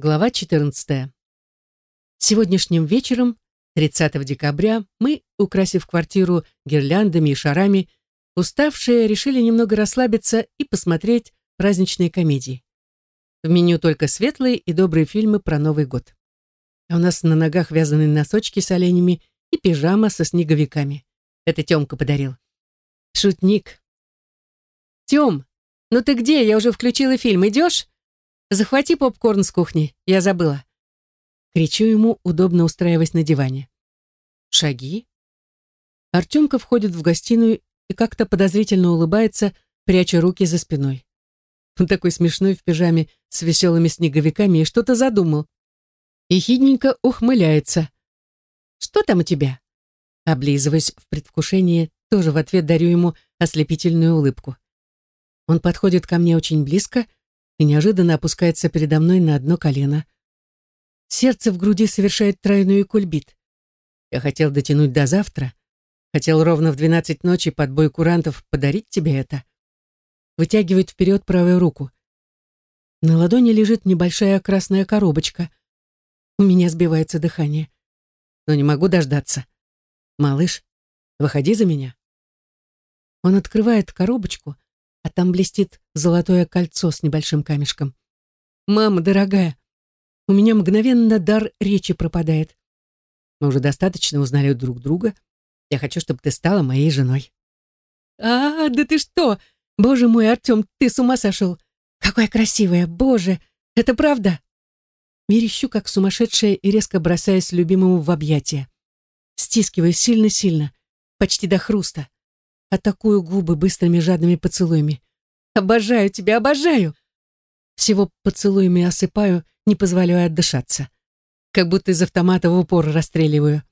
Глава 14. Сегодняшним вечером, 30 декабря, мы, украсив квартиру гирляндами и шарами, уставшие решили немного расслабиться и посмотреть праздничные комедии. В меню только светлые и добрые фильмы про Новый год. А у нас на ногах вязаные носочки с оленями и пижама со снеговиками. Это Тёмка подарил. Шутник. «Тём, ну ты где? Я уже включила фильм. Идёшь?» Захвати попкорн с кухни, я забыла. Кричу ему, удобно устраиваясь на диване. Шаги. Артемка входит в гостиную и как-то подозрительно улыбается, пряча руки за спиной. Он такой смешной в пижаме с веселыми снеговиками и что-то задумал. И хидненько ухмыляется. «Что там у тебя?» Облизываясь в предвкушении, тоже в ответ дарю ему ослепительную улыбку. Он подходит ко мне очень близко и неожиданно опускается передо мной на одно колено. Сердце в груди совершает тройной кульбит. Я хотел дотянуть до завтра, хотел ровно в двенадцать ночи под бой курантов подарить тебе это. Вытягивает вперед правую руку. На ладони лежит небольшая красная коробочка. У меня сбивается дыхание. Но не могу дождаться. Малыш, выходи за меня. Он открывает коробочку, а там блестит золотое кольцо с небольшим камешком. «Мама, дорогая, у меня мгновенно дар речи пропадает. Мы уже достаточно узнали друг друга. Я хочу, чтобы ты стала моей женой». «А, да ты что? Боже мой, Артем, ты с ума сошел! Какая красивая, боже, это правда?» Верещу, как сумасшедшая, и резко бросаясь любимому в объятия. Стискиваю сильно-сильно, почти до хруста. Атакую губы быстрыми жадными поцелуями. Обожаю тебя, обожаю!» Всего поцелуями осыпаю, не позволяю отдышаться. Как будто из автомата в упор расстреливаю.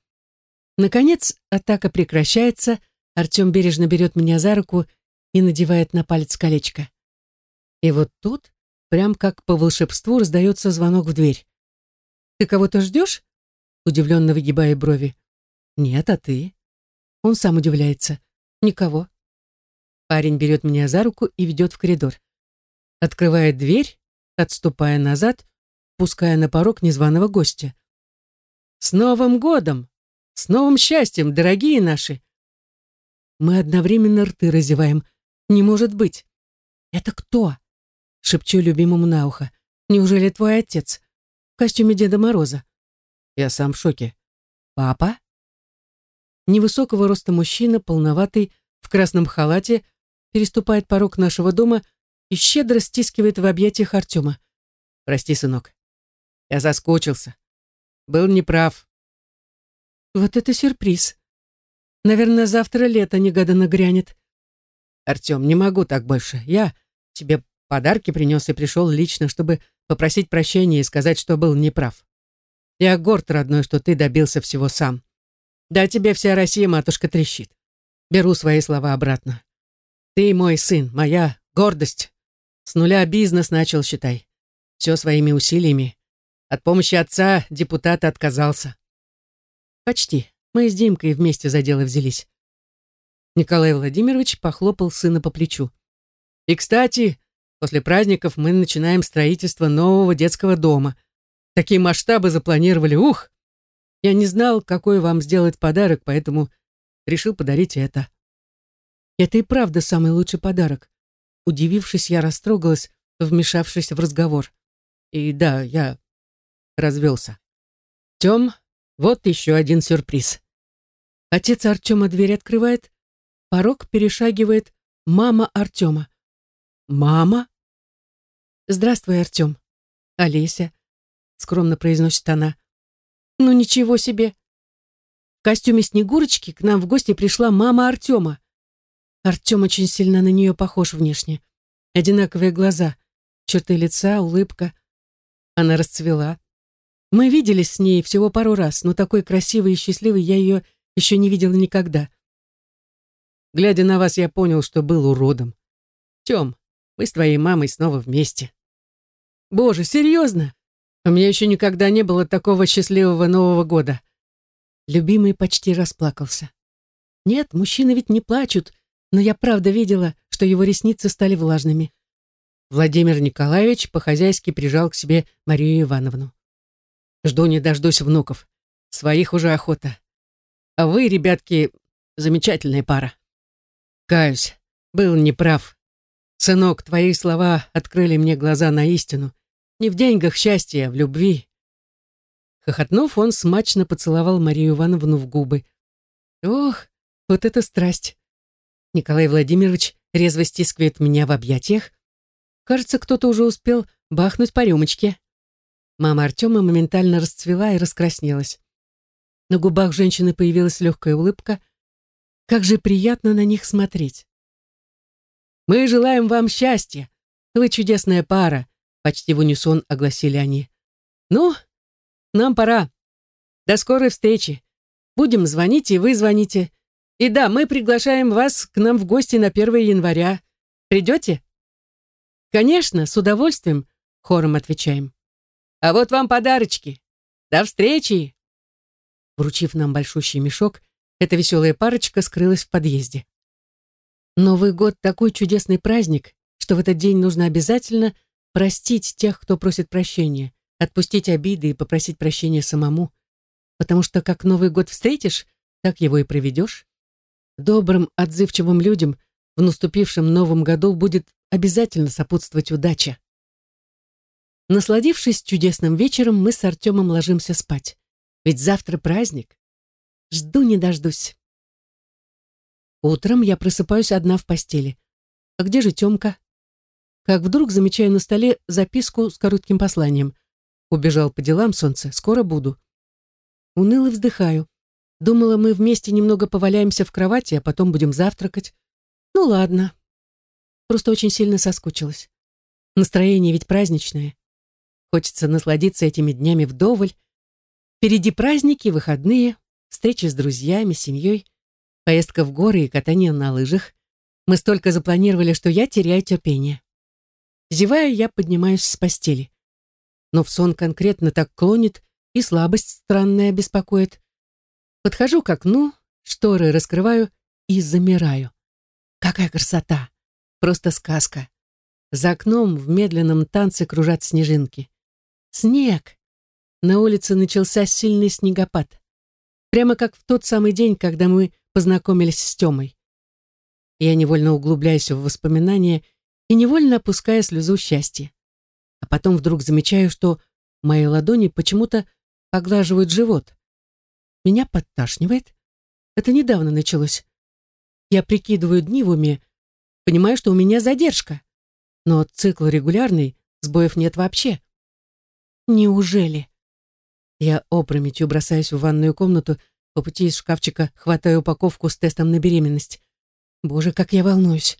Наконец, атака прекращается, Артем бережно берет меня за руку и надевает на палец колечко. И вот тут, прям как по волшебству, раздается звонок в дверь. «Ты кого-то ждешь?» Удивленно выгибая брови. «Нет, а ты?» Он сам удивляется. «Никого». Парень берет меня за руку и ведет в коридор. Открывает дверь, отступая назад, пуская на порог незваного гостя. «С Новым годом! С новым счастьем, дорогие наши!» Мы одновременно рты разеваем. «Не может быть!» «Это кто?» — шепчу любимому на ухо. «Неужели твой отец? В костюме Деда Мороза?» Я сам в шоке. «Папа?» Невысокого роста мужчина, полноватый, в красном халате, переступает порог нашего дома и щедро стискивает в объятиях Артема. «Прости, сынок. Я заскучился. Был неправ». «Вот это сюрприз. Наверное, завтра лето негаданно грянет». «Артем, не могу так больше. Я тебе подарки принес и пришел лично, чтобы попросить прощения и сказать, что был неправ. Я горд, родной, что ты добился всего сам. Да тебе вся Россия, матушка, трещит. Беру свои слова обратно. Ты мой сын, моя гордость. С нуля бизнес начал, считай. Все своими усилиями. От помощи отца депутат отказался. Почти. Мы с Димкой вместе за дело взялись. Николай Владимирович похлопал сына по плечу. И, кстати, после праздников мы начинаем строительство нового детского дома. Такие масштабы запланировали, ух! Я не знал, какой вам сделать подарок, поэтому решил подарить это. Это и правда самый лучший подарок. Удивившись, я растрогалась, вмешавшись в разговор. И да, я развелся. Тем, вот еще один сюрприз. Отец Артема дверь открывает, порог перешагивает мама Артема. «Мама?» «Здравствуй, Артем». «Олеся», — скромно произносит она. «Ну ничего себе!» В костюме Снегурочки к нам в гости пришла мама Артема. Артем очень сильно на нее похож внешне. Одинаковые глаза, черты лица, улыбка. Она расцвела. Мы виделись с ней всего пару раз, но такой красивой и счастливой я ее еще не видела никогда. Глядя на вас, я понял, что был уродом. Тем, мы с твоей мамой снова вместе. Боже, серьезно? У меня еще никогда не было такого счастливого Нового года. Любимый почти расплакался. Нет, мужчины ведь не плачут, но я правда видела, что его ресницы стали влажными. Владимир Николаевич по-хозяйски прижал к себе Марию Ивановну. «Жду не дождусь внуков. Своих уже охота. А вы, ребятки, замечательная пара. Каюсь, был неправ. Сынок, твои слова открыли мне глаза на истину. Не в деньгах счастье, а в любви». Хохотнув, он смачно поцеловал Марию Ивановну в губы. «Ох, вот это страсть!» Николай Владимирович резво стискивает меня в объятиях, Кажется, кто-то уже успел бахнуть по рюмочке. Мама Артема моментально расцвела и раскраснелась. На губах женщины появилась легкая улыбка. Как же приятно на них смотреть. «Мы желаем вам счастья. Вы чудесная пара», — почти в унисон огласили они. «Ну, нам пора. До скорой встречи. Будем звонить, и вы звоните. И да, мы приглашаем вас к нам в гости на 1 января. Придете?» «Конечно, с удовольствием», — хором отвечаем. «А вот вам подарочки. До встречи!» Вручив нам большущий мешок, эта веселая парочка скрылась в подъезде. Новый год — такой чудесный праздник, что в этот день нужно обязательно простить тех, кто просит прощения, отпустить обиды и попросить прощения самому, потому что как Новый год встретишь, так его и проведешь. Добрым, отзывчивым людям в наступившем новом году будет обязательно сопутствовать удача. Насладившись чудесным вечером, мы с Артемом ложимся спать. Ведь завтра праздник. Жду не дождусь. Утром я просыпаюсь одна в постели. А где же Тёмка? Как вдруг замечаю на столе записку с коротким посланием. Убежал по делам, солнце, скоро буду. Уныло вздыхаю. Думала, мы вместе немного поваляемся в кровати, а потом будем завтракать. Ну ладно, Просто очень сильно соскучилась. Настроение ведь праздничное. Хочется насладиться этими днями вдоволь. Впереди праздники, выходные, встречи с друзьями, семьей, поездка в горы и катание на лыжах. Мы столько запланировали, что я теряю терпение. Зевая, я поднимаюсь с постели. Но в сон конкретно так клонит, и слабость странная беспокоит. Подхожу к окну, шторы раскрываю и замираю. Какая красота! Просто сказка. За окном в медленном танце кружат снежинки. Снег! На улице начался сильный снегопад. Прямо как в тот самый день, когда мы познакомились с Тёмой. Я невольно углубляюсь в воспоминания и невольно опускаю слезу счастья. А потом вдруг замечаю, что мои ладони почему-то поглаживают живот. Меня подташнивает. Это недавно началось. Я прикидываю дни в уме, Понимаю, что у меня задержка. Но цикл регулярный, сбоев нет вообще. Неужели? Я опрометью бросаюсь в ванную комнату, по пути из шкафчика хватаю упаковку с тестом на беременность. Боже, как я волнуюсь.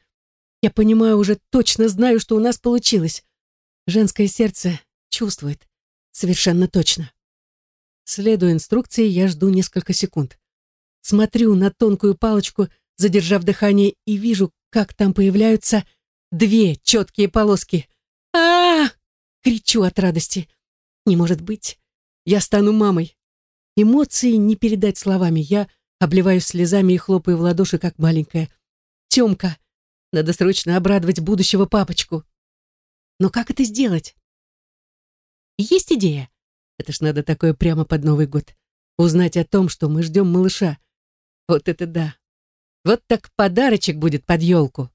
Я понимаю, уже точно знаю, что у нас получилось. Женское сердце чувствует. Совершенно точно. Следуя инструкции, я жду несколько секунд. Смотрю на тонкую палочку, задержав дыхание, и вижу, как там появляются две четкие полоски. а, -а, -а Кричу от радости. Не может быть. Я стану мамой. Эмоции не передать словами. Я обливаюсь слезами и хлопаю в ладоши, как маленькая. Тёмка, надо срочно обрадовать будущего папочку. Но как это сделать? Есть идея? Это ж надо такое прямо под Новый год. Узнать о том, что мы ждем малыша. Вот это да. Вот так подарочек будет под елку.